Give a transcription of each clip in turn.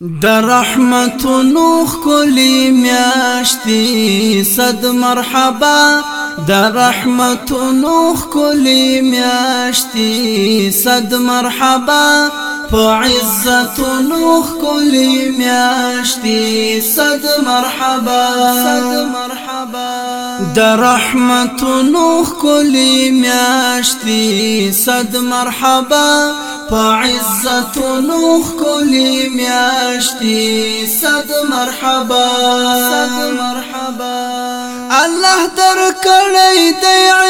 د رحمت نوخ کلی میاشتي صد مرحبا. د رحمت نوخ کلی میاشتي صد مرحبا. فعزتونو خلی میاشتي صد مرحبا. صد مرحبا. د رحمتونو خلی میاشتي صد مرحبا. فعزتونو خلی میاشتي صد مرحبا. صد مرحبا. الله در کړی دی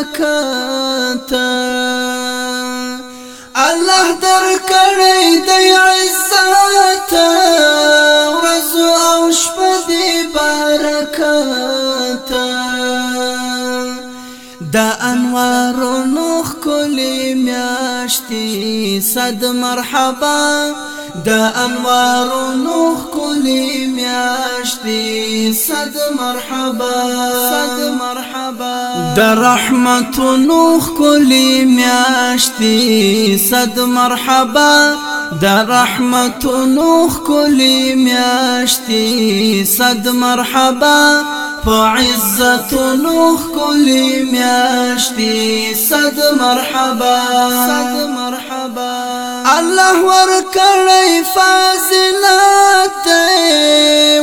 برکت الله در کړی دی عزت. ورځ او شپه دی برکت. دا انوارونو خلی میاشتي صد مرحبا دا انوارونو خلی میاشتي صد مرحبا. صد مرحبا. دا رحمتونو خلی میاشتي صد مرحبا. دا رحمتونو خلی میاشتي صد مرحبا. فعزتونو خلی میاشتي صد مرحبا. صد مرحبا. الله ورکړی فاضلات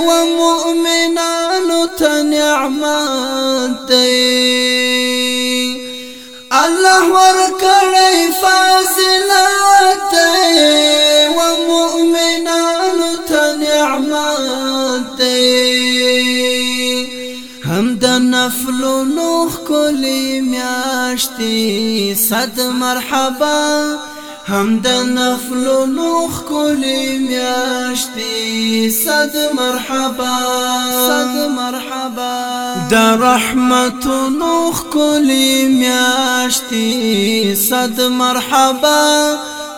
و مؤمنانو ته نعمت الله ورکړی فاضلات و مؤمنانو ته نعمت هم د نفلونو خلی میاشتي صد مرحبا هم د نفلونو خلی میاشتي صد مرحبا صد مرحبا د رحمتونو خلی میاشتي صد مرحبا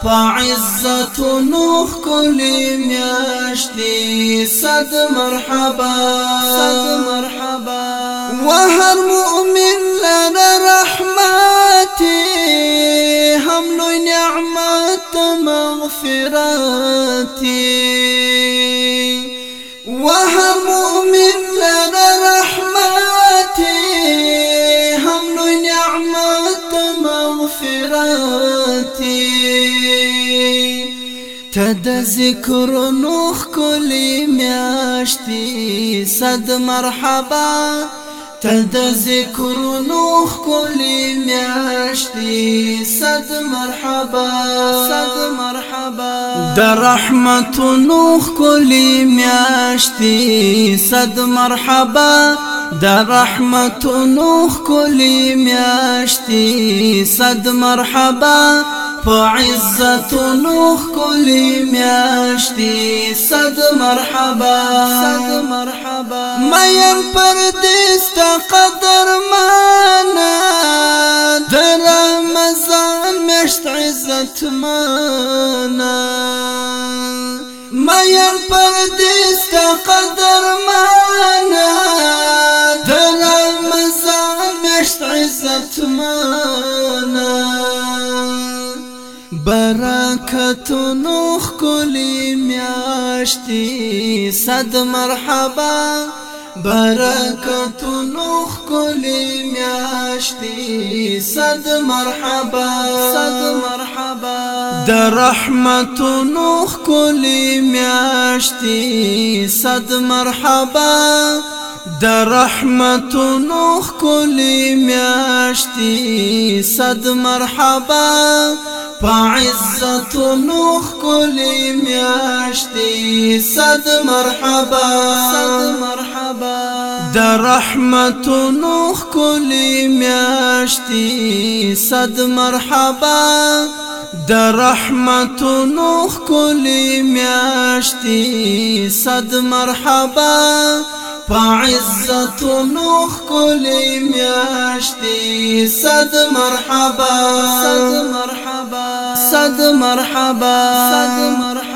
فعزتونو خلی میاشتي صد مرحبا صد مرحبا وهر مؤمن لنا وهر مؤمن لنا رحمتي هم مغفرتي تد نوخ کلی میاشتی صد مرحبا. تد ذکر نوخ کلی میاشتی صد مرحبا. صد مرحبا. د نوخ کلی میاشتی صد مرحبا. د نوخ کلی میاشتی صد مرحبا. فعزت نوخ کلی میاشتی صد مرحبا. صد مرحبا. مین پردیست قدر مانا. در رمضان مشت عزت مانا. مین پردیست قدر مانا. در رمضان مشت عزت مانا. برکتونو خلی میاشتي صد مرحبا. برکتونو خلی میاشتي صد مرحبا. صد مرحبا. د رحمتونو خلی میاشتي صد مرحبا. د رحمتونو خلی میاشتي صد مرحبا فعزت نوخ کلی میاشتی صد مرحبا. صد مرحبا. د رحمت نوخ کلی میاشتی صد مرحبا. د رحمت نوخ کلی میاشتی صد مرحبا. فعزت نوخ کلی میاشتی صد مرحبا. صد مرحبا. صد مرحبا. صد مرحبا.